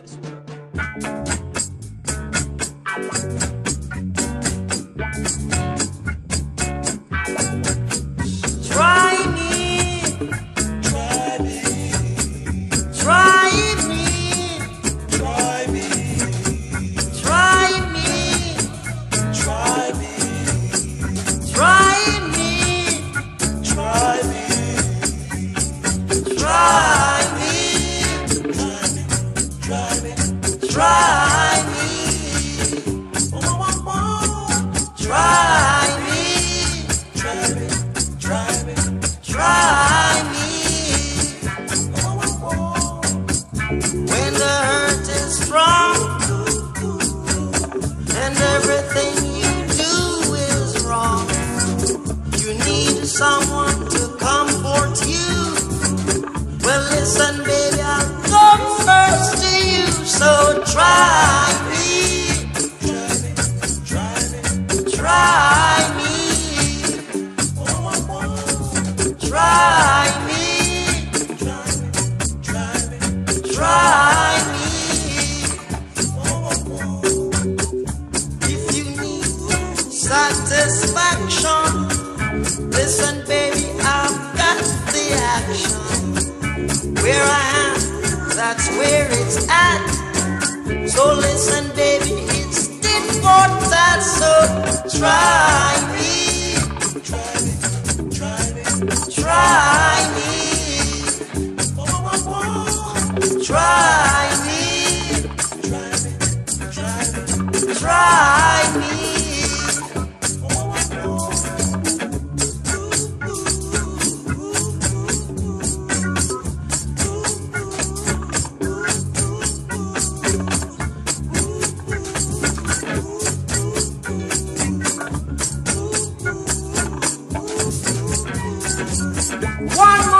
Texas. Try me. Try me. Try. Try. Try me. When the hurt is strong and everything you do is wrong, you need someone to comfort you. Well, listen, so try me. Try me. Try me. Try me. Try me. If you need satisfaction, listen, baby, I've got the action. Where I am, that's where it's at. So listen, baby, it's important. So try me, try me, try me, try me, try me, try me, try me. Try me. One more.